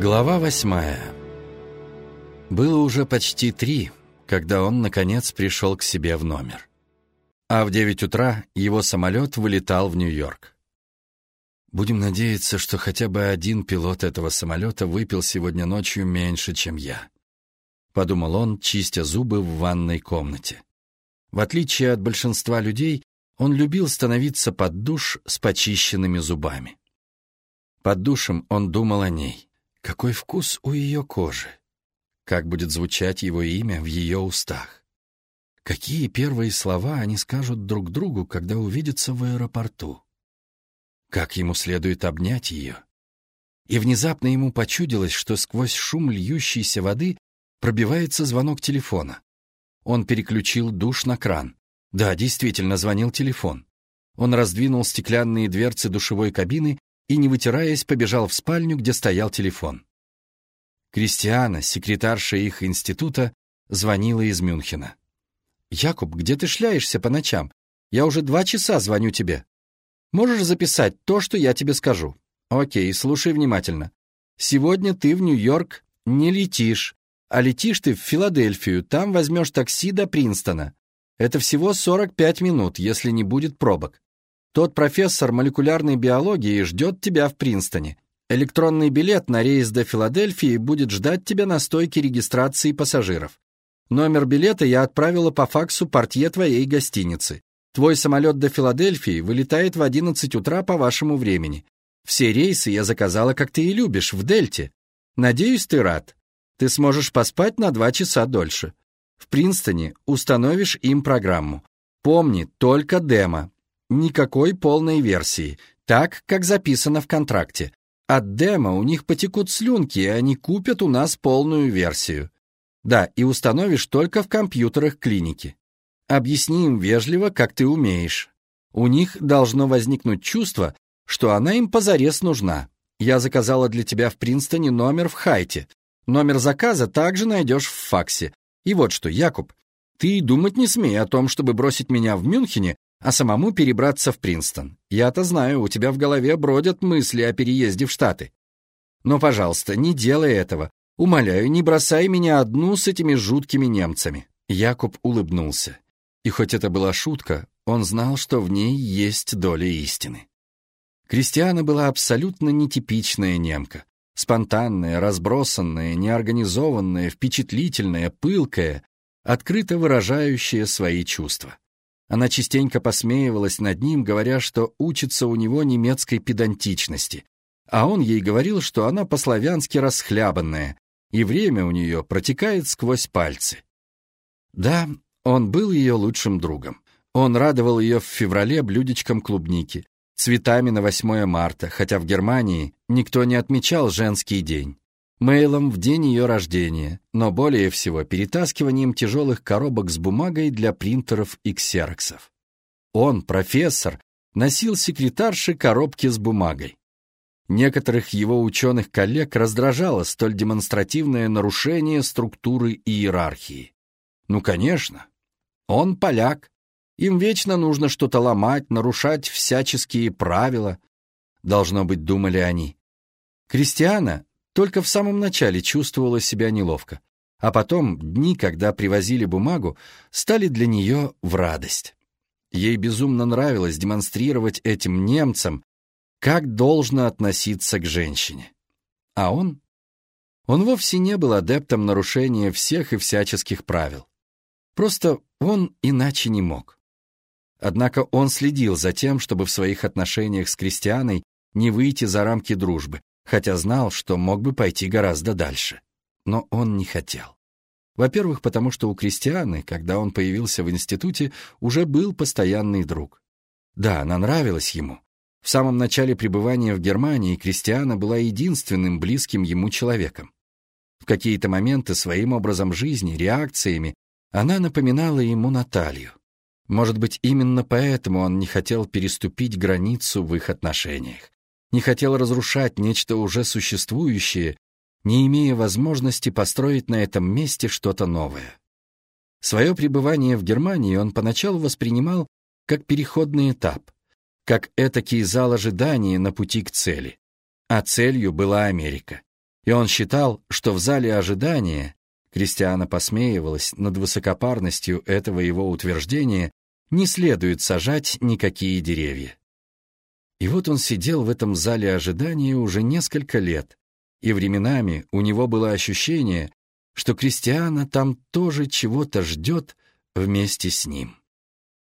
Глава восьмая Было уже почти три, когда он, наконец, пришел к себе в номер. А в девять утра его самолет вылетал в Нью-Йорк. Будем надеяться, что хотя бы один пилот этого самолета выпил сегодня ночью меньше, чем я. Подумал он, чистя зубы в ванной комнате. В отличие от большинства людей, он любил становиться под душ с почищенными зубами. Под душем он думал о ней. Какой вкус у ее кожи? Как будет звучать его имя в ее устах? Какие первые слова они скажут друг другу, когда увидятся в аэропорту? Как ему следует обнять ее? И внезапно ему почудилось, что сквозь шум льющейся воды пробивается звонок телефона. Он переключил душ на кран. Да, действительно, звонил телефон. Он раздвинул стеклянные дверцы душевой кабины и, не вытираясь, побежал в спальню, где стоял телефон. Кристиана, секретарша их института, звонила из Мюнхена. «Якуб, где ты шляешься по ночам? Я уже два часа звоню тебе. Можешь записать то, что я тебе скажу?» «Окей, слушай внимательно. Сегодня ты в Нью-Йорк не летишь, а летишь ты в Филадельфию, там возьмешь такси до Принстона. Это всего 45 минут, если не будет пробок. Тот профессор молекулярной биологии ждет тебя в Принстоне. Электронный билет на рейс до Филадельфии будет ждать тебя на стойке регистрации пассажиров. Номер билета я отправила по факсу портье твоей гостиницы. Твой самолет до Филадельфии вылетает в 11 утра по вашему времени. Все рейсы я заказала, как ты и любишь, в Дельте. Надеюсь, ты рад. Ты сможешь поспать на два часа дольше. В Принстоне установишь им программу. Помни, только демо, Никакой полной версии, так, как записано в контракте. От демо у них потекут слюнки, и они купят у нас полную версию. Да, и установишь только в компьютерах клиники. Объясни им вежливо, как ты умеешь. У них должно возникнуть чувство, что она им позарез нужна. Я заказала для тебя в Принстоне номер в Хайте. Номер заказа также найдешь в факсе. И вот что, Якуб, ты думать не смей о том, чтобы бросить меня в Мюнхене а самому перебраться в Принстон. Я-то знаю, у тебя в голове бродят мысли о переезде в Штаты. Но, пожалуйста, не делай этого. Умоляю, не бросай меня одну с этими жуткими немцами». Якуб улыбнулся. И хоть это была шутка, он знал, что в ней есть доля истины. Кристиана была абсолютно нетипичная немка. Спонтанная, разбросанная, неорганизованная, впечатлительная, пылкая, открыто выражающая свои чувства. Она частенько посмеивалась над ним, говоря, что учится у него немецкой педантичности. А он ей говорил, что она по-славянски расхлябанная, и время у нее протекает сквозь пальцы. Да, он был ее лучшим другом. Он радовал ее в феврале блюдечком клубники, цветами на 8 марта, хотя в Германии никто не отмечал женский день мейлом в день ее рождения, но более всего перетаскиванием тяжелых коробок с бумагой для принтеров и ксероксов. Он, профессор, носил секретарши коробки с бумагой. Некоторых его ученых коллег раздражало столь демонстративное нарушение структуры иерархии. Ну, конечно, он поляк. Им вечно нужно что-то ломать, нарушать всяческие правила. Должно быть, думали они. Кристиана только в самом начале чувствовала себя неловко, а потом дни, когда привозили бумагу, стали для нее в радость. Ей безумно нравилось демонстрировать этим немцам, как должно относиться к женщине. А он? Он вовсе не был адептом нарушения всех и всяческих правил. Просто он иначе не мог. Однако он следил за тем, чтобы в своих отношениях с крестьяной не выйти за рамки дружбы, хотя знал, что мог бы пойти гораздо дальше. Но он не хотел. Во-первых, потому что у Кристианы, когда он появился в институте, уже был постоянный друг. Да, она нравилась ему. В самом начале пребывания в Германии Кристиана была единственным близким ему человеком. В какие-то моменты своим образом жизни, реакциями она напоминала ему Наталью. Может быть, именно поэтому он не хотел переступить границу в их отношениях не хотел разрушать нечто уже существующее, не имея возможности построить на этом месте что-то новое. Свое пребывание в Германии он поначалу воспринимал как переходный этап, как этакий зал ожидания на пути к цели. А целью была Америка. И он считал, что в зале ожидания, Кристиана посмеивалась над высокопарностью этого его утверждения, не следует сажать никакие деревья. И вот он сидел в этом зале ожидания уже несколько лет, и временами у него было ощущение, что Кристиана там тоже чего-то ждет вместе с ним.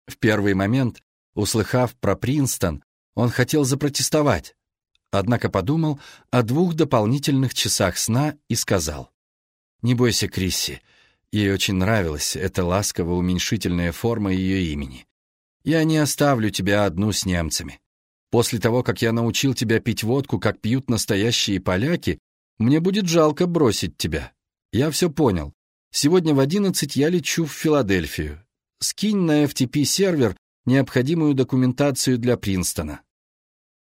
В первый момент, услыхав про Принстон, он хотел запротестовать, однако подумал о двух дополнительных часах сна и сказал, «Не бойся, Крисси, ей очень нравилась эта ласково-уменьшительная форма ее имени. Я не оставлю тебя одну с немцами. После того, как я научил тебя пить водку, как пьют настоящие поляки, мне будет жалко бросить тебя. Я все понял. Сегодня в одиннадцать я лечу в Филадельфию. Скинь на FTP-сервер необходимую документацию для Принстона.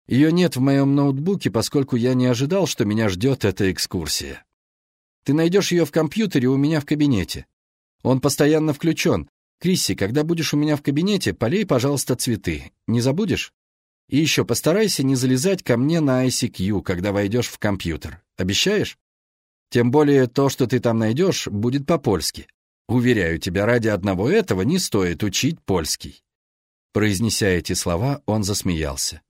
Ее нет в моем ноутбуке, поскольку я не ожидал, что меня ждет эта экскурсия. Ты найдешь ее в компьютере у меня в кабинете. Он постоянно включен. Крисси, когда будешь у меня в кабинете, полей, пожалуйста, цветы. Не забудешь? И еще постарайся не залезать ко мне на ICQ, когда войдешь в компьютер. Обещаешь? Тем более то, что ты там найдешь, будет по-польски. Уверяю тебя, ради одного этого не стоит учить польский». Произнеся эти слова, он засмеялся.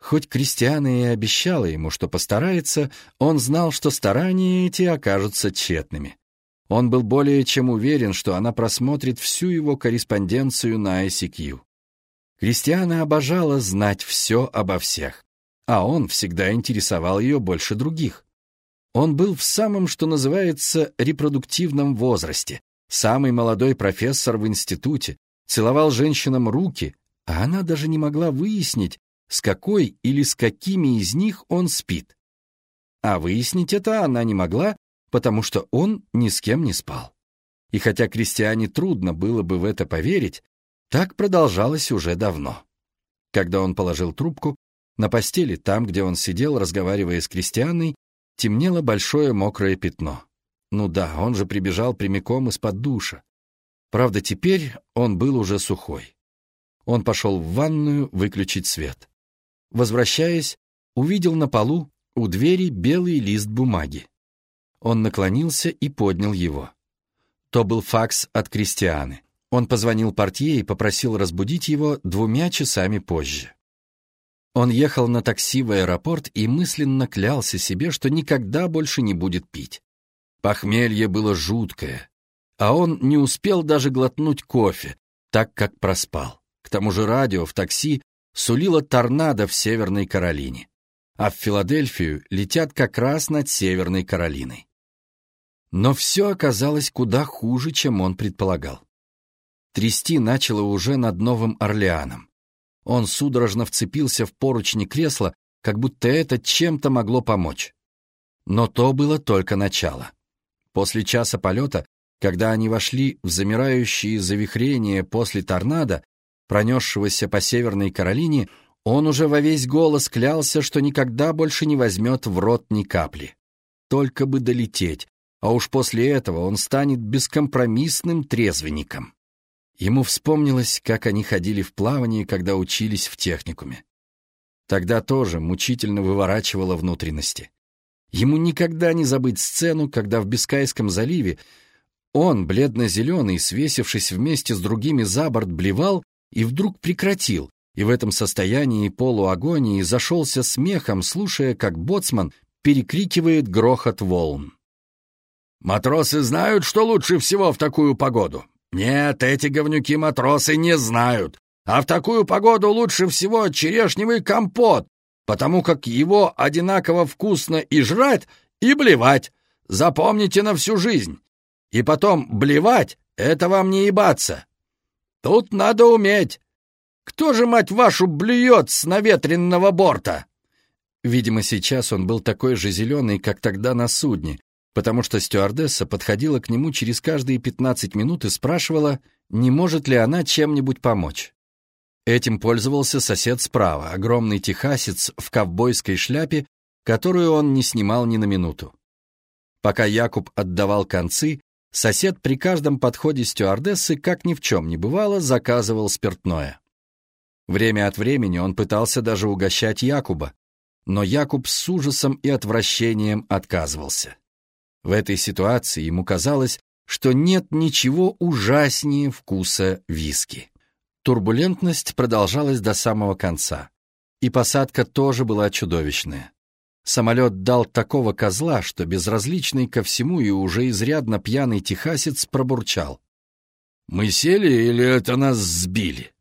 Хоть Кристиана и обещала ему, что постарается, он знал, что старания эти окажутся тщетными. Он был более чем уверен, что она просмотрит всю его корреспонденцию на ICQ. Кристиана обожала знать все обо всех, а он всегда интересовал ее больше других. Он был в самом, что называется, репродуктивном возрасте, самый молодой профессор в институте, целовал женщинам руки, а она даже не могла выяснить, с какой или с какими из них он спит. А выяснить это она не могла, потому что он ни с кем не спал. И хотя Кристиане трудно было бы в это поверить, так продолжалось уже давно. Когда он положил трубку, на постели, там, где он сидел, разговаривая с Кристианой, темнело большое мокрое пятно. Ну да, он же прибежал прямиком из-под душа. Правда, теперь он был уже сухой. Он пошел в ванную выключить свет. Возвращаясь, увидел на полу у двери белый лист бумаги. Он наклонился и поднял его. То был факс от Кристианы. Он позвонил портье и попросил разбудить его двумя часами позже. Он ехал на такси в аэропорт и мысленно клялся себе, что никогда больше не будет пить. Похмелье было жуткое, а он не успел даже глотнуть кофе, так как проспал. К тому же радио в такси сулило торнадо в Северной Каролине, а в Филадельфию летят как раз над Северной Каролиной. Но все оказалось куда хуже, чем он предполагал. Трясти начало уже над Новым Орлеаном. Он судорожно вцепился в поручни кресла, как будто это чем-то могло помочь. Но то было только начало. После часа полета, когда они вошли в замирающие завихрения после торнадо, пронесшегося по Северной Каролине, он уже во весь голос клялся, что никогда больше не возьмет в рот ни капли. Только бы долететь, а уж после этого он станет бескомпромиссным трезвенником. Ему вспомнилось, как они ходили в плавание, когда учились в техникуме. Тогда тоже мучительно выворачивало внутренности. Ему никогда не забыть сцену, когда в Бискайском заливе он, бледно-зеленый, свесившись вместе с другими за борт, блевал и вдруг прекратил, и в этом состоянии полуагонии зашелся смехом, слушая, как боцман перекрикивает грохот волн. «Матросы знают, что лучше всего в такую погоду. Нет, эти говнюки-матросы не знают. А в такую погоду лучше всего черешневый компот, потому как его одинаково вкусно и жрать, и блевать. Запомните на всю жизнь. И потом блевать — это вам не ебаться. Тут надо уметь. Кто же, мать вашу, блюет с наветренного борта? Видимо, сейчас он был такой же зеленый, как тогда на судне, потому что стюардесса подходила к нему через каждые 15 минут и спрашивала, не может ли она чем-нибудь помочь. Этим пользовался сосед справа, огромный техасец в ковбойской шляпе, которую он не снимал ни на минуту. Пока Якуб отдавал концы, сосед при каждом подходе стюардессы, как ни в чем не бывало, заказывал спиртное. Время от времени он пытался даже угощать Якуба, но Якуб с ужасом и отвращением отказывался. В этой ситуации ему казалось, что нет ничего ужаснее вкуса виски. Турбулентность продолжалась до самого конца, и посадка тоже была чудовищная. Самолет дал такого козла, что безразличный ко всему и уже изрядно пьяный техасец пробурчал. «Мы сели или это нас сбили?»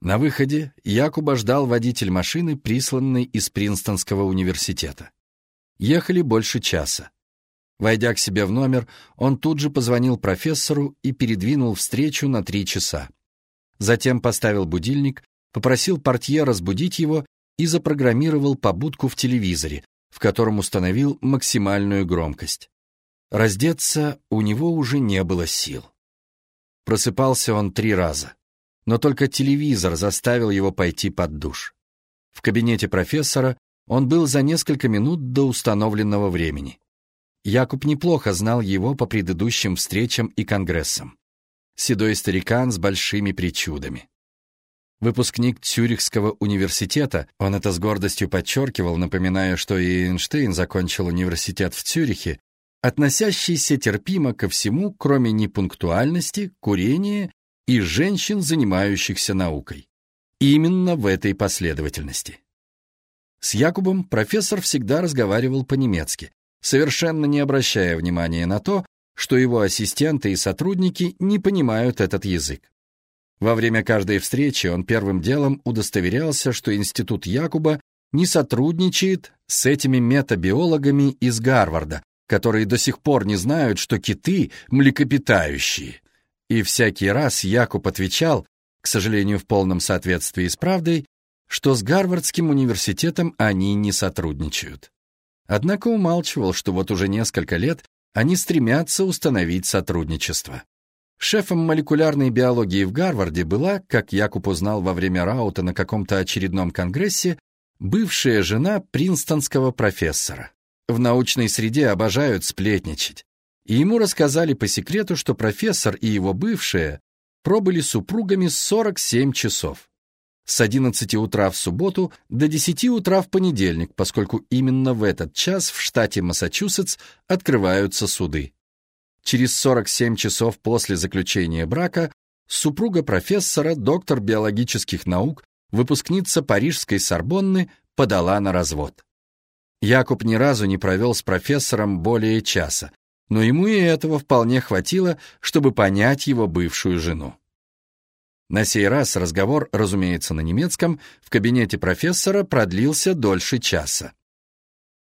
На выходе Якуба ждал водитель машины, присланный из Принстонского университета. Ехали больше часа. Войдя к себе в номер, он тут же позвонил профессору и передвинул встречу на три часа. Затем поставил будильник, попросил портье разбудить его и запрограммировал побудку в телевизоре, в котором установил максимальную громкость. Раздеться у него уже не было сил. Просыпался он три раза, но только телевизор заставил его пойти под душ. В кабинете профессора он был за несколько минут до установленного времени. Якуб неплохо знал его по предыдущим встречам и конгрессам. Седой старикан с большими причудами. Выпускник Цюрихского университета, он это с гордостью подчеркивал, напоминая, что и Эйнштейн закончил университет в Цюрихе, относящийся терпимо ко всему, кроме непунктуальности, курения и женщин, занимающихся наукой. Именно в этой последовательности. С Якубом профессор всегда разговаривал по-немецки, совершенно не обращая внимания на то, что его ассистенты и сотрудники не понимают этот язык. Во время каждой встречи он первым делом удостоверялся, что Институт Якуба не сотрудничает с этими метабиологами из Гарварда, которые до сих пор не знают, что киты – млекопитающие. И всякий раз Якуб отвечал, к сожалению, в полном соответствии с правдой, что с Гарвардским университетом они не сотрудничают. Однако умалчивал, что вот уже несколько лет они стремятся установить сотрудничество. Шефом молекулярной биологии в Гарварде была, как Якуб узнал во время раута на каком-то очередном конгрессе, бывшая жена принстонского профессора. В научной среде обожают сплетничать. И ему рассказали по секрету, что профессор и его бывшая пробыли супругами 47 часов с 11 утра в субботу до 10 утра в понедельник, поскольку именно в этот час в штате Массачусетс открываются суды. Через 47 часов после заключения брака супруга профессора, доктор биологических наук, выпускница Парижской Сорбонны, подала на развод. Якуб ни разу не провел с профессором более часа, но ему и этого вполне хватило, чтобы понять его бывшую жену. На сей раз разговор, разумеется, на немецком, в кабинете профессора продлился дольше часа.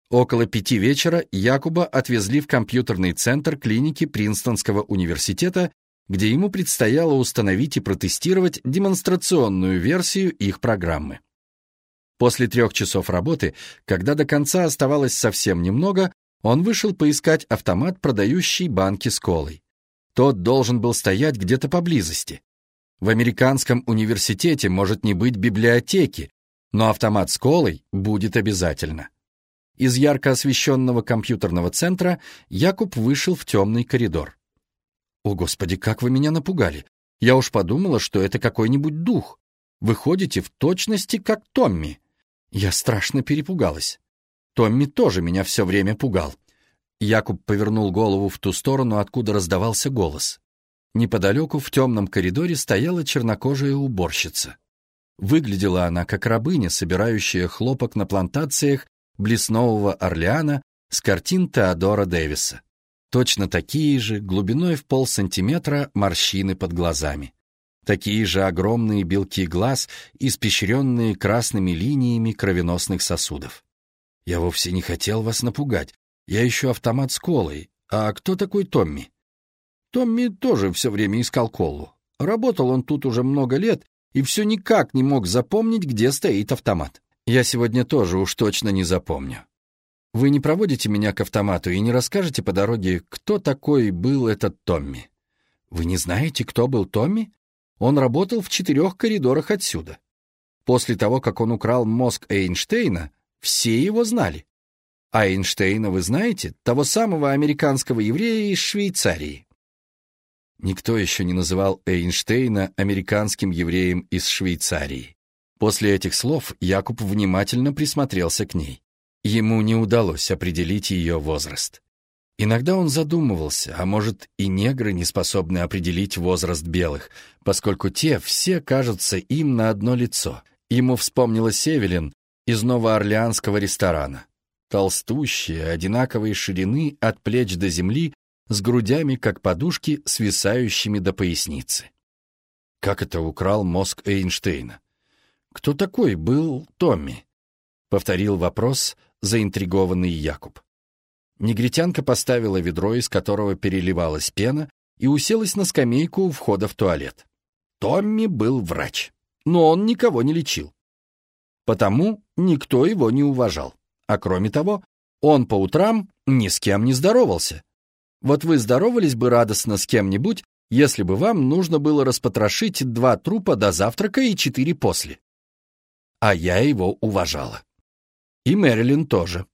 Около пяти вечера Якуба отвезли в компьютерный центр клиники Принстонского университета, где ему предстояло установить и протестировать демонстрационную версию их программы. После трех часов работы, когда до конца оставалось совсем немного, он вышел поискать автомат, продающий банки с колой. Тот должен был стоять где-то поблизости. В американском университете может не быть библиотеки, но автомат с колой будет обязательно. Из ярко освещенного компьютерного центра Якуб вышел в темный коридор. «О, Господи, как вы меня напугали! Я уж подумала, что это какой-нибудь дух. Вы ходите в точности, как Томми». Я страшно перепугалась. Томми тоже меня все время пугал. Якуб повернул голову в ту сторону, откуда раздавался голос. Неподалеку в темном коридоре стояла чернокожая уборщица. Выглядела она как рабыня, собирающая хлопок на плантациях блеснового Орлеана с картин Теодора Дэвиса. Точно такие же, глубиной в полсантиметра, морщины под глазами. Такие же огромные белки глаз, испещренные красными линиями кровеносных сосудов. Я вовсе не хотел вас напугать. Я ищу автомат с колой. А кто такой Томми? Томми тоже все время искал колу. Работал он тут уже много лет и все никак не мог запомнить, где стоит автомат. Я сегодня тоже уж точно не запомню. Вы не проводите меня к автомату и не расскажете по дороге, кто такой был этот Томми? Вы не знаете, кто был Томми? Он работал в четырех коридорах отсюда. После того, как он украл мозг Эйнштейна, все его знали. А Эйнштейна вы знаете, того самого американского еврея из Швейцарии. Никто еще не называл Эйнштейна американским евреем из Швейцарии. После этих слов Якуб внимательно присмотрелся к ней. Ему не удалось определить ее возраст. Иногда он задумывался, а может и негры не способны определить возраст белых, поскольку те все кажутся им на одно лицо. Ему вспомнилась Севелин из новоорлеанского ресторана. Толстущие, одинаковые ширины от плеч до земли, с грудями, как подушки, свисающими до поясницы. Как это украл мозг Эйнштейна? Кто такой был Томми? Повторил вопрос заинтригованный Якуб. Негритянка поставила ведро, из которого переливалась пена, и уселась на скамейку у входа в туалет. Томми был врач, но он никого не лечил. Потому никто его не уважал. А кроме того, он по утрам ни с кем не здоровался. Вот вы здоровались бы радостно с кем-нибудь, если бы вам нужно было распотрошить два трупа до завтрака и четыре после. А я его уважала. И Мэрилин тоже.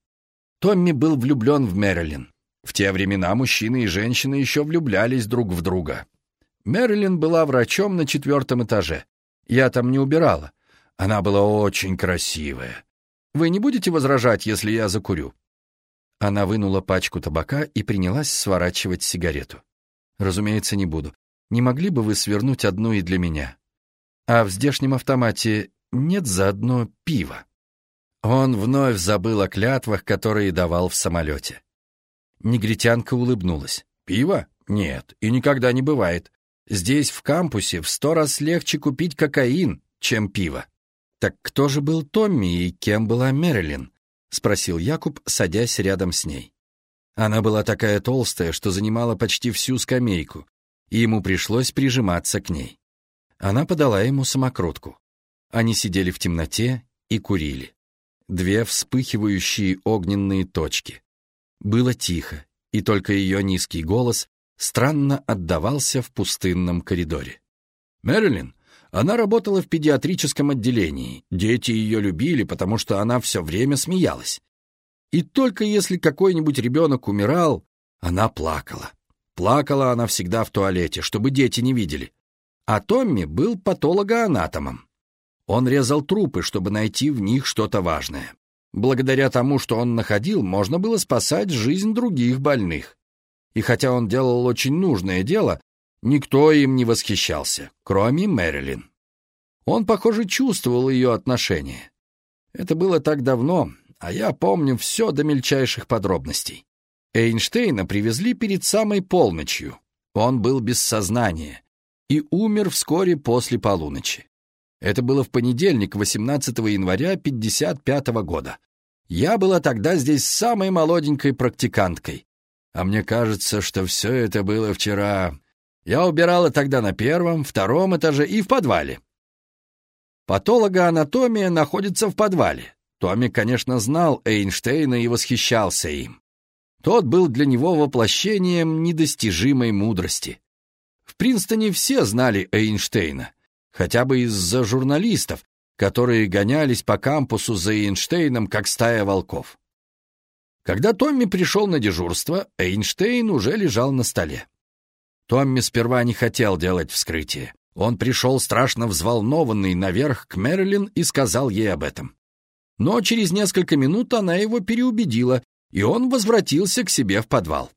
Томми был влюблен в Мэрилин. В те времена мужчины и женщины еще влюблялись друг в друга. Мэрилин была врачом на четвертом этаже. Я там не убирала. Она была очень красивая. Вы не будете возражать, если я закурю?» Она вынула пачку табака и принялась сворачивать сигарету. «Разумеется, не буду. Не могли бы вы свернуть одну и для меня? А в здешнем автомате нет заодно пива?» Он вновь забыл о клятвах, которые давал в самолете. Негритянка улыбнулась. «Пиво? Нет, и никогда не бывает. Здесь, в кампусе, в сто раз легче купить кокаин, чем пиво». «Так кто же был Томми и кем была Мэрилин?» — спросил Якуб, садясь рядом с ней. Она была такая толстая, что занимала почти всю скамейку, и ему пришлось прижиматься к ней. Она подала ему самокрутку. Они сидели в темноте и курили две вспыхивающие огненные точки. Было тихо, и только ее низкий голос странно отдавался в пустынном коридоре. «Мэрилин, она работала в педиатрическом отделении. Дети ее любили, потому что она все время смеялась. И только если какой-нибудь ребенок умирал, она плакала. Плакала она всегда в туалете, чтобы дети не видели. А Томми был патологоанатомом. Он резал трупы, чтобы найти в них что-то важное. Благодаря тому, что он находил, можно было спасать жизнь других больных. И хотя он делал очень нужное дело, никто им не восхищался, кроме Мэрилин. Он, похоже, чувствовал ее отношение. Это было так давно, а я помню все до мельчайших подробностей. Эйнштейна привезли перед самой полночью. Он был без сознания и умер вскоре после полуночи. Это было в понедельник, 18 января 55 года. Я была тогда здесь самой молоденькой практиканткой. А мне кажется, что все это было вчера. Я убирала тогда на первом, втором этаже и в подвале. Патологоанатомия находится в подвале. Томми, конечно, знал Эйнштейна и восхищался им. Тот был для него воплощением недостижимой мудрости. В Принстоне все знали Эйнштейна — хотя бы из-за журналистов, которые гонялись по кампусу за Эйнштейном, как стая волков. Когда Томми пришел на дежурство, Эйнштейн уже лежал на столе. Томми сперва не хотел делать вскрытие. Он пришел страшно взволнованный наверх к Мэрилин и сказал ей об этом. Но через несколько минут она его переубедила, и он возвратился к себе в подвал.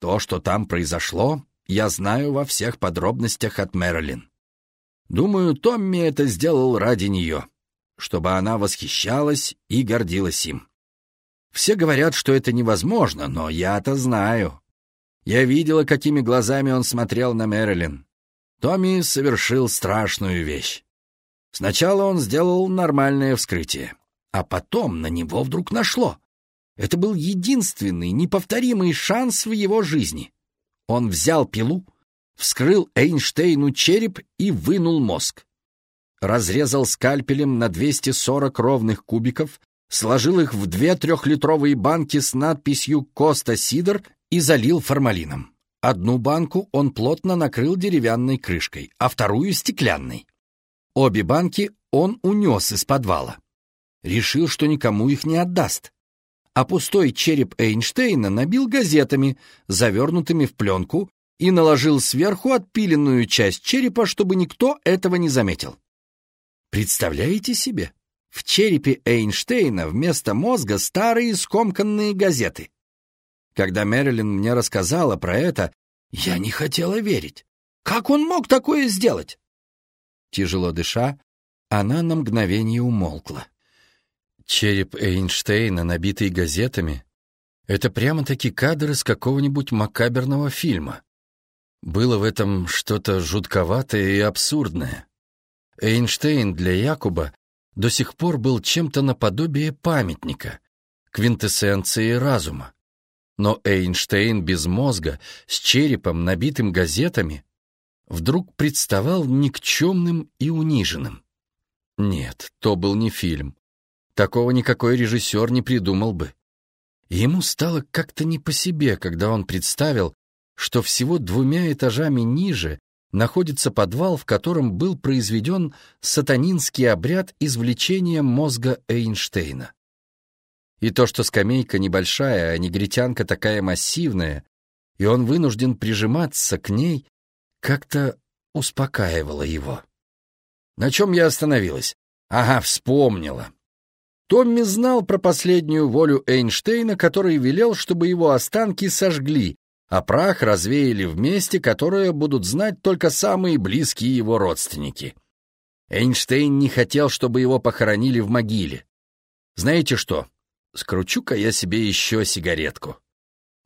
То, что там произошло, я знаю во всех подробностях от Мэрилин. Думаю, Томми это сделал ради нее, чтобы она восхищалась и гордилась им. Все говорят, что это невозможно, но я-то знаю. Я видела, какими глазами он смотрел на Мэрилин. Томми совершил страшную вещь. Сначала он сделал нормальное вскрытие, а потом на него вдруг нашло. Это был единственный неповторимый шанс в его жизни. Он взял пилу, вскрыл Эйнштейну череп и вынул мозг. Разрезал скальпелем на 240 ровных кубиков, сложил их в две трехлитровые банки с надписью «Коста Сидор» и залил формалином. Одну банку он плотно накрыл деревянной крышкой, а вторую — стеклянной. Обе банки он унес из подвала. Решил, что никому их не отдаст. А пустой череп Эйнштейна набил газетами, завернутыми в пленку, и наложил сверху отпиленную часть черепа, чтобы никто этого не заметил. Представляете себе? В черепе Эйнштейна вместо мозга старые скомканные газеты. Когда Мэрилин мне рассказала про это, я не хотела верить. Как он мог такое сделать? Тяжело дыша, она на мгновение умолкла. Череп Эйнштейна, набитый газетами, это прямо-таки кадр из какого-нибудь макаберного фильма. Было в этом что-то жутковатое и абсурдное. Эйнштейн для Якуба до сих пор был чем-то наподобие памятника, квинтэссенции разума. Но Эйнштейн без мозга, с черепом, набитым газетами, вдруг представал никчемным и униженным. Нет, то был не фильм. Такого никакой режиссер не придумал бы. Ему стало как-то не по себе, когда он представил, что всего двумя этажами ниже находится подвал, в котором был произведен сатанинский обряд извлечения мозга Эйнштейна. И то, что скамейка небольшая, а негритянка такая массивная, и он вынужден прижиматься к ней, как-то успокаивало его. На чем я остановилась? Ага, вспомнила. Томми знал про последнюю волю Эйнштейна, который велел, чтобы его останки сожгли, а прах развеяли в месте, которое будут знать только самые близкие его родственники. Эйнштейн не хотел, чтобы его похоронили в могиле. Знаете что? Скручу-ка я себе еще сигаретку.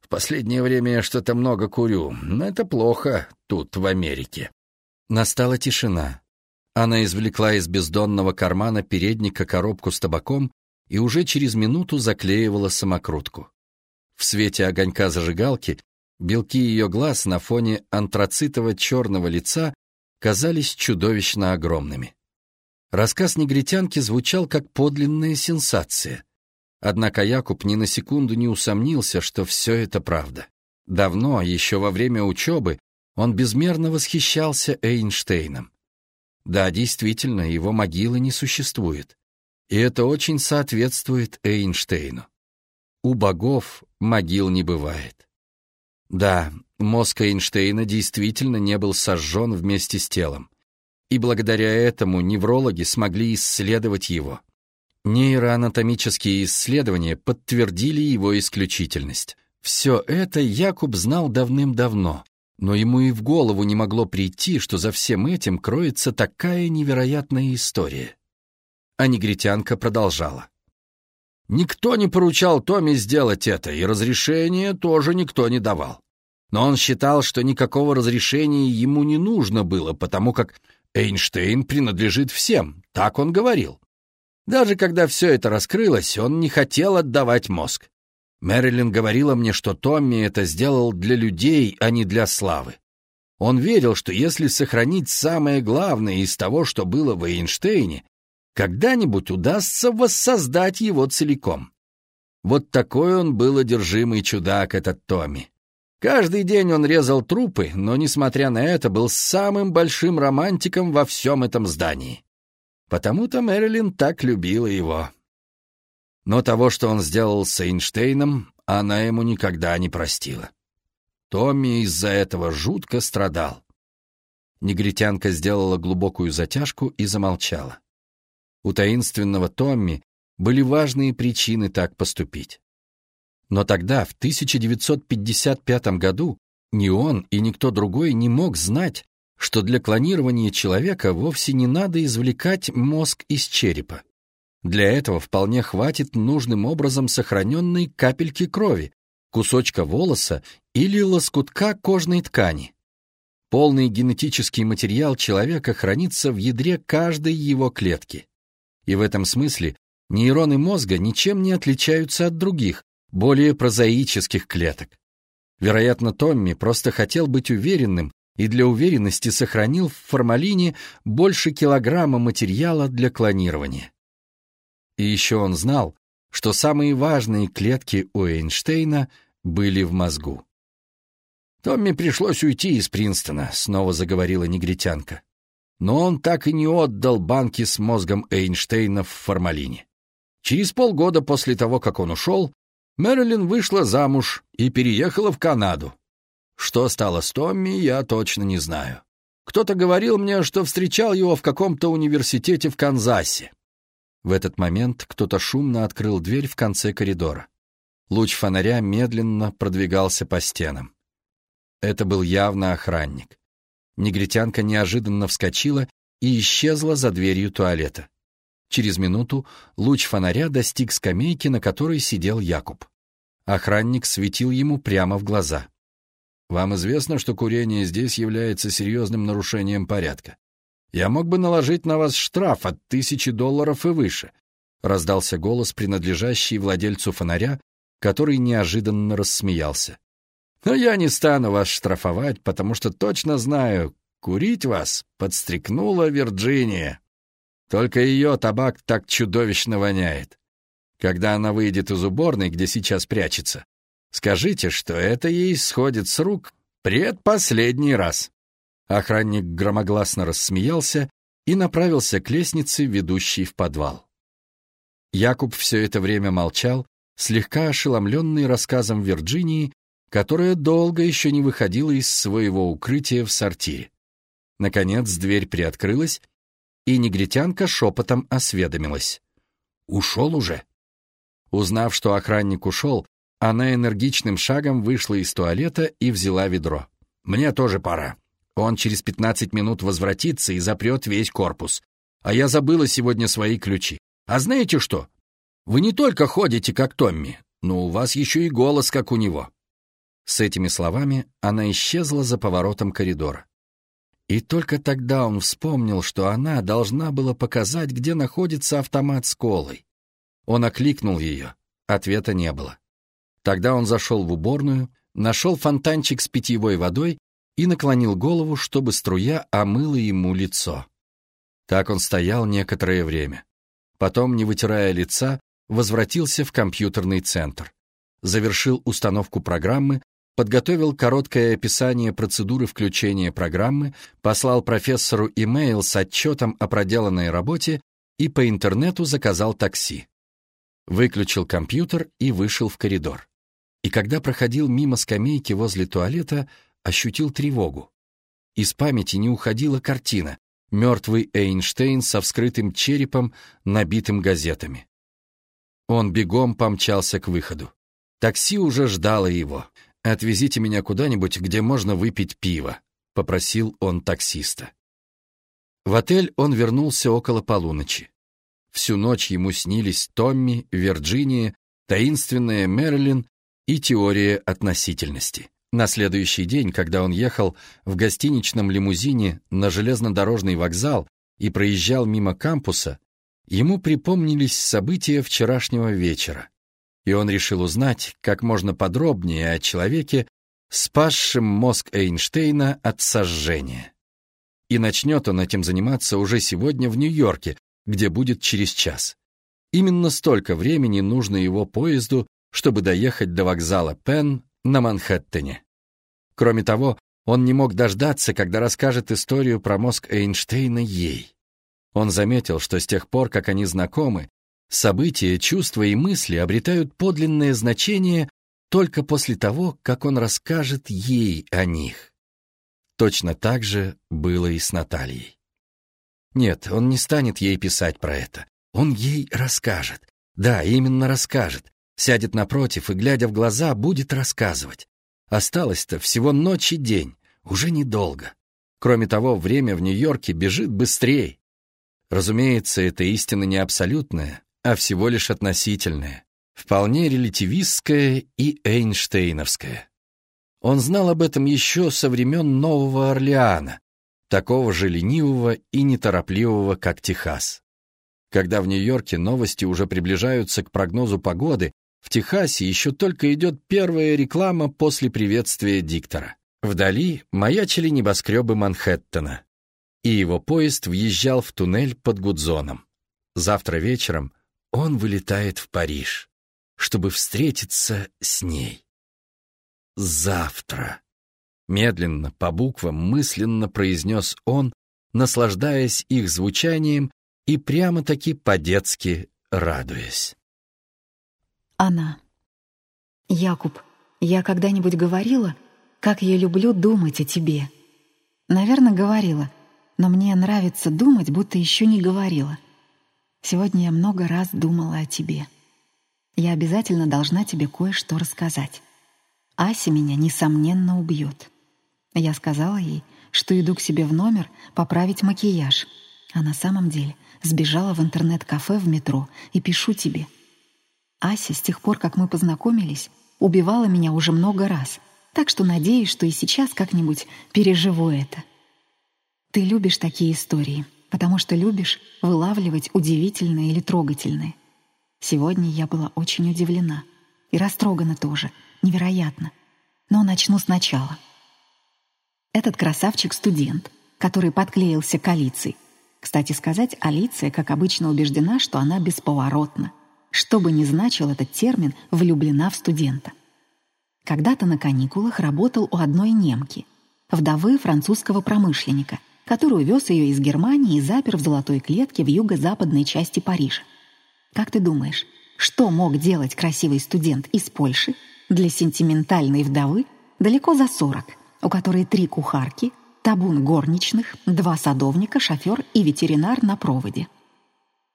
В последнее время я что-то много курю, но это плохо тут, в Америке. Настала тишина. Она извлекла из бездонного кармана передника коробку с табаком и уже через минуту заклеивала самокрутку. В свете огонька зажигалки белки ее глаз на фоне антрацитово-черного лица казались чудовищно огромными. Рассказ негритянки звучал как подлинная сенсация. Однако Якуб ни на секунду не усомнился, что все это правда. Давно, еще во время учебы, он безмерно восхищался Эйнштейном. Да, действительно, его могилы не существует. И это очень соответствует Эйнштейну. У богов могил не бывает. Да, мозг Эйнштейна действительно не был сожжен вместе с телом. И благодаря этому неврологи смогли исследовать его. Нейроанатомические исследования подтвердили его исключительность. Все это Якуб знал давным-давно, но ему и в голову не могло прийти, что за всем этим кроется такая невероятная история. А негритянка продолжала. Никто не поручал Томи сделать это, и разрешения тоже никто не давал. Но он считал, что никакого разрешения ему не нужно было, потому как Эйнштейн принадлежит всем, так он говорил. Даже когда все это раскрылось, он не хотел отдавать мозг. Мэрилин говорила мне, что Томми это сделал для людей, а не для славы. Он верил, что если сохранить самое главное из того, что было в Эйнштейне, когда-нибудь удастся воссоздать его целиком. Вот такой он был одержимый чудак, этот Томми. Каждый день он резал трупы, но, несмотря на это, был самым большим романтиком во всем этом здании. Потому-то Мэрилин так любила его. Но того, что он сделал с Эйнштейном, она ему никогда не простила. Томми из-за этого жутко страдал. Негритянка сделала глубокую затяжку и замолчала. У таинственного Томми были важные причины так поступить. Но тогда, в 1955 году, ни он и никто другой не мог знать, что для клонирования человека вовсе не надо извлекать мозг из черепа. Для этого вполне хватит нужным образом сохраненной капельки крови, кусочка волоса или лоскутка кожной ткани. Полный генетический материал человека хранится в ядре каждой его клетки. И в этом смысле нейроны мозга ничем не отличаются от других, более прозаических клеток. Вероятно, Томми просто хотел быть уверенным и для уверенности сохранил в формалине больше килограмма материала для клонирования. И еще он знал, что самые важные клетки у Эйнштейна были в мозгу. «Томми пришлось уйти из Принстона», — снова заговорила негритянка. Но он так и не отдал банки с мозгом Эйнштейна в формалине. Через полгода после того, как он ушел, Мэрилин вышла замуж и переехала в Канаду. Что стало с Томми, я точно не знаю. Кто-то говорил мне, что встречал его в каком-то университете в Канзасе». В этот момент кто-то шумно открыл дверь в конце коридора. Луч фонаря медленно продвигался по стенам. Это был явно охранник. Негритянка неожиданно вскочила и исчезла за дверью туалета. Через минуту луч фонаря достиг скамейки, на которой сидел Якуб. Охранник светил ему прямо в глаза. «Вам известно, что курение здесь является серьезным нарушением порядка. Я мог бы наложить на вас штраф от тысячи долларов и выше», раздался голос, принадлежащий владельцу фонаря, который неожиданно рассмеялся. «Но я не стану вас штрафовать, потому что точно знаю, курить вас подстрекнула Вирджиния». Только ее табак так чудовищно воняет. Когда она выйдет из уборной, где сейчас прячется, скажите, что это ей сходит с рук предпоследний раз». Охранник громогласно рассмеялся и направился к лестнице, ведущей в подвал. Якуб все это время молчал, слегка ошеломленный рассказом Вирджинии, которая долго еще не выходила из своего укрытия в сортире. Наконец дверь приоткрылась, и негритянка шепотом осведомилась. «Ушел уже?» Узнав, что охранник ушел, она энергичным шагом вышла из туалета и взяла ведро. «Мне тоже пора. Он через пятнадцать минут возвратится и запрет весь корпус. А я забыла сегодня свои ключи. А знаете что? Вы не только ходите, как Томми, но у вас еще и голос, как у него». С этими словами она исчезла за поворотом коридора. И только тогда он вспомнил, что она должна была показать, где находится автомат с колой. Он окликнул ее. Ответа не было. Тогда он зашел в уборную, нашел фонтанчик с питьевой водой и наклонил голову, чтобы струя омыла ему лицо. Так он стоял некоторое время. Потом, не вытирая лица, возвратился в компьютерный центр. Завершил установку программы, подготовил короткое описание процедуры включения программы, послал профессору имейл с отчетом о проделанной работе и по интернету заказал такси. Выключил компьютер и вышел в коридор. И когда проходил мимо скамейки возле туалета, ощутил тревогу. Из памяти не уходила картина — мертвый Эйнштейн со вскрытым черепом, набитым газетами. Он бегом помчался к выходу. Такси уже ждало его. «Отвезите меня куда-нибудь, где можно выпить пиво», — попросил он таксиста. В отель он вернулся около полуночи. Всю ночь ему снились Томми, Вирджиния, таинственная Мерлин и теория относительности. На следующий день, когда он ехал в гостиничном лимузине на железнодорожный вокзал и проезжал мимо кампуса, ему припомнились события вчерашнего вечера и он решил узнать как можно подробнее о человеке, спасшем мозг Эйнштейна от сожжения. И начнет он этим заниматься уже сегодня в Нью-Йорке, где будет через час. Именно столько времени нужно его поезду, чтобы доехать до вокзала Пенн на Манхэттене. Кроме того, он не мог дождаться, когда расскажет историю про мозг Эйнштейна ей. Он заметил, что с тех пор, как они знакомы, События, чувства и мысли обретают подлинное значение только после того, как он расскажет ей о них. Точно так же было и с Натальей. Нет, он не станет ей писать про это. Он ей расскажет. Да, именно расскажет. Сядет напротив и, глядя в глаза, будет рассказывать. Осталось-то всего ночь и день, уже недолго. Кроме того, время в Нью-Йорке бежит быстрее. Разумеется, это истина не абсолютная, а всего лишь относительное, вполне релятивистское и эйнштейновское. Он знал об этом еще со времен Нового Орлеана, такого же ленивого и неторопливого, как Техас. Когда в Нью-Йорке новости уже приближаются к прогнозу погоды, в Техасе еще только идет первая реклама после приветствия диктора. Вдали маячили небоскребы Манхэттена, и его поезд въезжал в туннель под Гудзоном. Завтра вечером он вылетает в Париж, чтобы встретиться с ней. Завтра. Медленно, по буквам, мысленно произнес он, наслаждаясь их звучанием и прямо-таки по-детски радуясь. Она. Якуб, я когда-нибудь говорила, как я люблю думать о тебе. Наверное, говорила, но мне нравится думать, будто еще не говорила. Сегодня я много раз думала о тебе. Я обязательно должна тебе кое-что рассказать. Ася меня, несомненно, убьет. Я сказала ей, что иду к себе в номер поправить макияж, а на самом деле сбежала в интернет-кафе в метро и пишу тебе. Ася с тех пор, как мы познакомились, убивала меня уже много раз, так что надеюсь, что и сейчас как-нибудь переживу это. Ты любишь такие истории, потому что любишь вылавливать удивительное или трогательное. Сегодня я была очень удивлена и растрогана тоже — Невероятно. Но начну сначала. Этот красавчик-студент, который подклеился к Алиции. Кстати сказать, Алиция, как обычно, убеждена, что она бесповоротна. Что бы ни значил этот термин, влюблена в студента. Когда-то на каникулах работал у одной немки, вдовы французского промышленника, который увез ее из Германии и запер в золотой клетке в юго-западной части Парижа. Как ты думаешь, что мог делать красивый студент из Польши для сентиментальной вдовы далеко за сорок, у которой три кухарки, табун горничных, два садовника, шофер и ветеринар на проводе.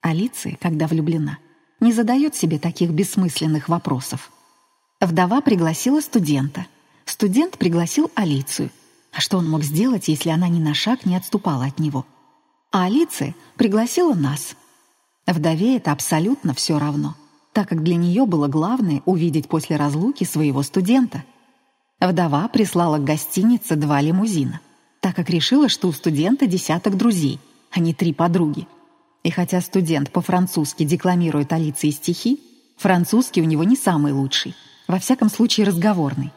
Алиция, когда влюблена, не задает себе таких бессмысленных вопросов. Вдова пригласила студента. Студент пригласил Алицию. А что он мог сделать, если она ни на шаг не отступала от него? А Алиция пригласила нас. Вдове это абсолютно все равно так как для нее было главное увидеть после разлуки своего студента. Вдова прислала к гостинице два лимузина, так как решила, что у студента десяток друзей, а не три подруги. И хотя студент по-французски декламирует Алиции стихи, французский у него не самый лучший, во всяком случае разговорный.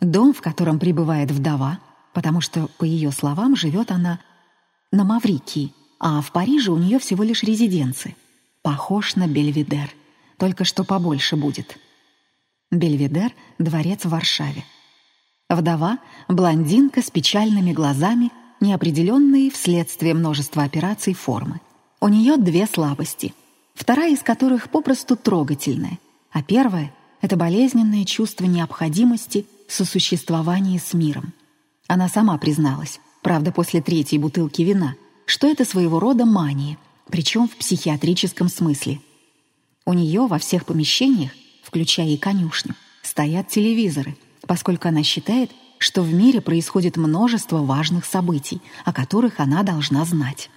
Дом, в котором пребывает вдова, потому что, по ее словам, живет она на Маврикии, а в Париже у нее всего лишь резиденция, похож на Бельведер — только что побольше будет. Бельведер — дворец в Варшаве. Вдова — блондинка с печальными глазами, неопределенные вследствие множества операций формы. У нее две слабости, вторая из которых попросту трогательная, а первая — это болезненное чувство необходимости сосуществования с миром. Она сама призналась, правда, после третьей бутылки вина, что это своего рода мания, причем в психиатрическом смысле — у нее во всех помещениях, включая и конюшню, стоят телевизоры, поскольку она считает, что в мире происходит множество важных событий, о которых она должна знать.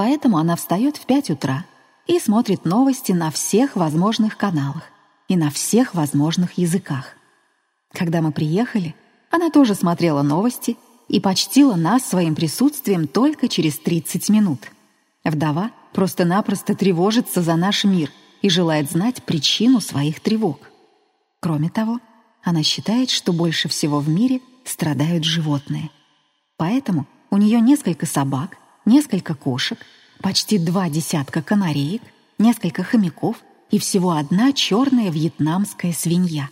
Поэтому она встает в пять утра и смотрит новости на всех возможных каналах и на всех возможных языках. Когда мы приехали, она тоже смотрела новости и почтила нас своим присутствием только через 30 минут. Вдова просто-напросто тревожится за наш мир и желает знать причину своих тревог. Кроме того, она считает, что больше всего в мире страдают животные. Поэтому у нее несколько собак, несколько кошек, почти два десятка канареек, несколько хомяков и всего одна черная вьетнамская свинья.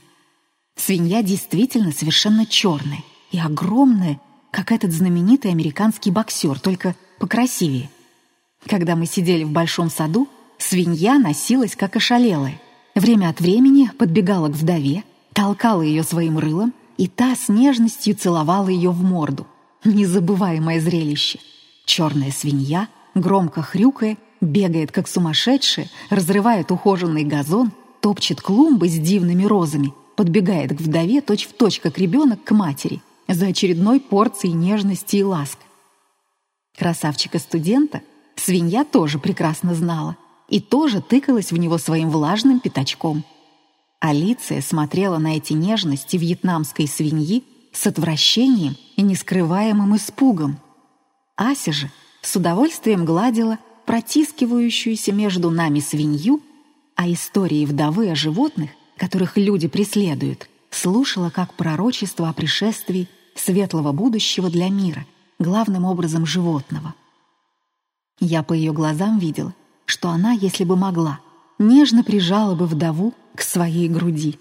Свинья действительно совершенно черная и огромная, как этот знаменитый американский боксер, только покрасивее — когда мы сидели в большом саду, свинья носилась как ошалелая. Время от времени подбегала к вдове, толкала ее своим рылом, и та с нежностью целовала ее в морду. Незабываемое зрелище. Черная свинья, громко хрюкая, бегает как сумасшедшая, разрывает ухоженный газон, топчет клумбы с дивными розами, подбегает к вдове точь-в-точь, точь, как ребенок к матери, за очередной порцией нежности и ласк. Красавчика-студента — Свинья тоже прекрасно знала и тоже тыкалась в него своим влажным пятачком. Алиция смотрела на эти нежности вьетнамской свиньи с отвращением и нескрываемым испугом. Ася же с удовольствием гладила протискивающуюся между нами свинью, а истории вдовы о животных, которых люди преследуют, слушала как пророчество о пришествии светлого будущего для мира, главным образом животного — я по ее глазам видела, что она, если бы могла, нежно прижала бы вдову к своей груди.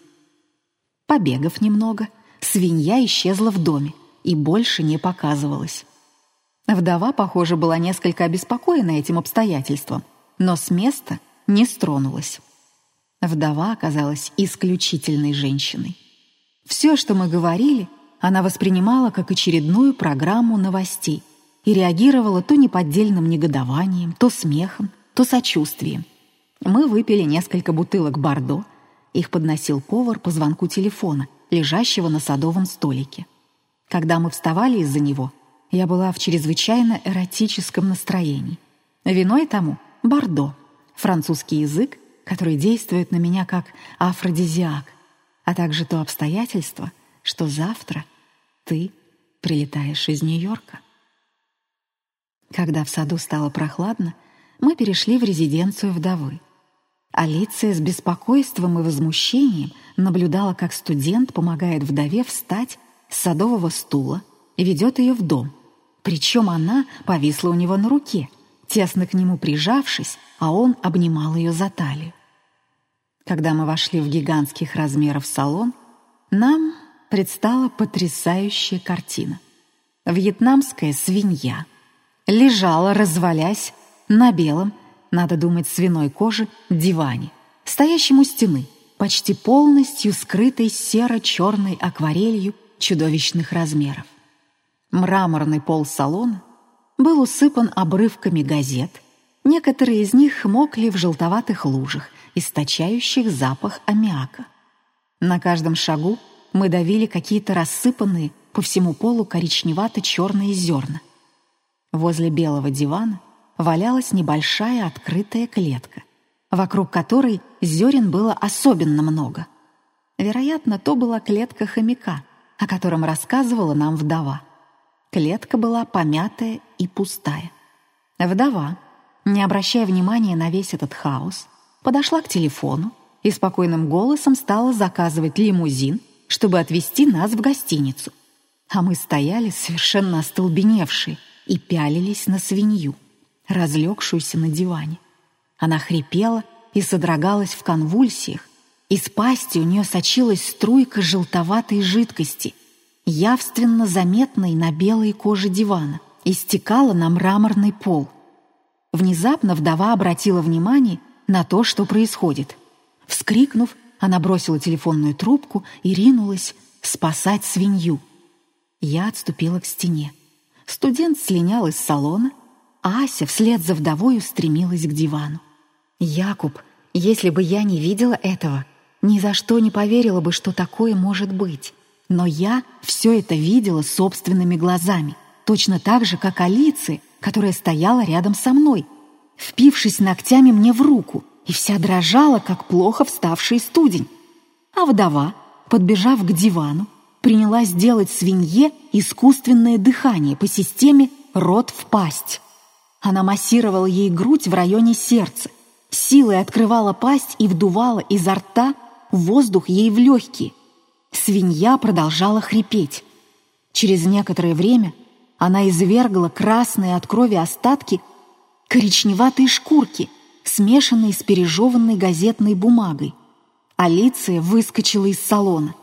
Побегав немного, свинья исчезла в доме и больше не показывалась. Вдова, похоже, была несколько обеспокоена этим обстоятельством, но с места не стронулась. Вдова оказалась исключительной женщиной. Все, что мы говорили, она воспринимала как очередную программу новостей и реагировала то неподдельным негодованием, то смехом, то сочувствием. Мы выпили несколько бутылок бордо, их подносил повар по звонку телефона, лежащего на садовом столике. Когда мы вставали из-за него, я была в чрезвычайно эротическом настроении. Виной тому — бордо, французский язык, который действует на меня как афродизиак, а также то обстоятельство, что завтра ты прилетаешь из Нью-Йорка. Когда в саду стало прохладно, мы перешли в резиденцию вдовы. Алиция с беспокойством и возмущением наблюдала, как студент помогает вдове встать с садового стула и ведет ее в дом. Причем она повисла у него на руке, тесно к нему прижавшись, а он обнимал ее за талию. Когда мы вошли в гигантских размеров салон, нам предстала потрясающая картина. Вьетнамская свинья лежала, развалясь, на белом, надо думать, свиной кожи, диване, стоящем у стены, почти полностью скрытой серо-черной акварелью чудовищных размеров. Мраморный пол салона был усыпан обрывками газет, некоторые из них мокли в желтоватых лужах, источающих запах аммиака. На каждом шагу мы давили какие-то рассыпанные по всему полу коричневато-черные зерна. Возле белого дивана валялась небольшая открытая клетка, вокруг которой зерен было особенно много. Вероятно, то была клетка хомяка, о котором рассказывала нам вдова. Клетка была помятая и пустая. Вдова, не обращая внимания на весь этот хаос, подошла к телефону и спокойным голосом стала заказывать лимузин, чтобы отвезти нас в гостиницу. А мы стояли совершенно остолбеневшие и пялились на свинью разлегшуюся на диване. Она хрипела и содрогалась в конвульсиях. Из пасти у нее сочилась струйка желтоватой жидкости, явственно заметной на белой коже дивана, и стекала на мраморный пол. Внезапно вдова обратила внимание на то, что происходит. Вскрикнув, она бросила телефонную трубку и ринулась спасать свинью. Я отступила к стене. Студент слинял из салона — Ася вслед за вдовой устремилась к дивану. «Якуб, если бы я не видела этого, ни за что не поверила бы, что такое может быть. Но я все это видела собственными глазами, точно так же, как Алиция, которая стояла рядом со мной, впившись ногтями мне в руку и вся дрожала, как плохо вставший студень. А вдова, подбежав к дивану, принялась делать свинье искусственное дыхание по системе «рот в пасть». Она массировала ей грудь в районе сердца, силой открывала пасть и вдувала изо рта воздух ей в легкие. Свинья продолжала хрипеть. Через некоторое время она извергла красные от крови остатки коричневатой шкурки, смешанной с пережеванной газетной бумагой. Алиция выскочила из салона.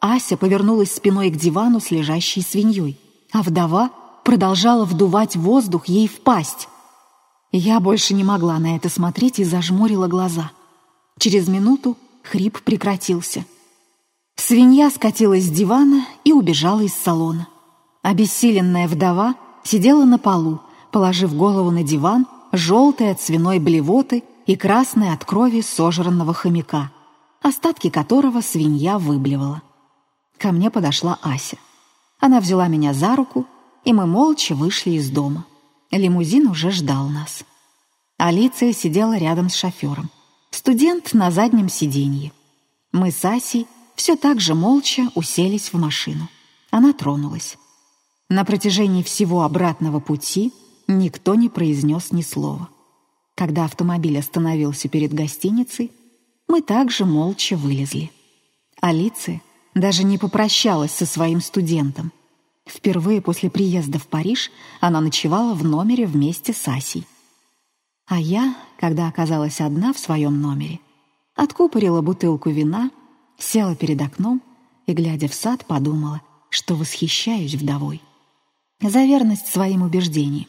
Ася повернулась спиной к дивану с лежащей свиньей, а вдова — продолжала вдувать воздух ей в пасть. Я больше не могла на это смотреть и зажмурила глаза. Через минуту хрип прекратился. Свинья скатилась с дивана и убежала из салона. Обессиленная вдова сидела на полу, положив голову на диван, желтая от свиной блевоты и красная от крови сожранного хомяка, остатки которого свинья выблевала. Ко мне подошла Ася. Она взяла меня за руку и мы молча вышли из дома. Лимузин уже ждал нас. Алиция сидела рядом с шофером. Студент на заднем сиденье. Мы с Асей все так же молча уселись в машину. Она тронулась. На протяжении всего обратного пути никто не произнес ни слова. Когда автомобиль остановился перед гостиницей, мы также молча вылезли. Алиция даже не попрощалась со своим студентом, Впервые после приезда в Париж она ночевала в номере вместе с Асей. А я, когда оказалась одна в своем номере, откупорила бутылку вина, села перед окном и, глядя в сад, подумала, что восхищаюсь вдовой. За верность своим убеждениям.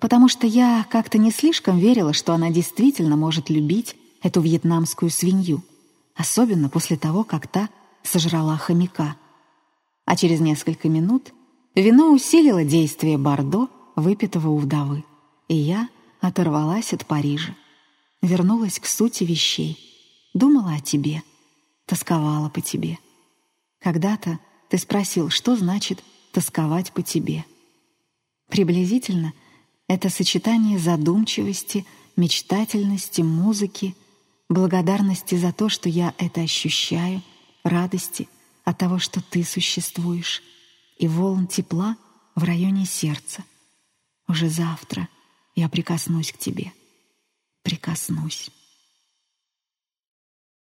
Потому что я как-то не слишком верила, что она действительно может любить эту вьетнамскую свинью, особенно после того, как та сожрала хомяка — А через несколько минут вино усилило действие Бордо, выпитого у вдовы, и я оторвалась от Парижа. Вернулась к сути вещей. Думала о тебе, тосковала по тебе. Когда-то ты спросил, что значит тосковать по тебе. Приблизительно это сочетание задумчивости, мечтательности, музыки, благодарности за то, что я это ощущаю, радости от того, что ты существуешь, и волн тепла в районе сердца. Уже завтра я прикоснусь к тебе. Прикоснусь.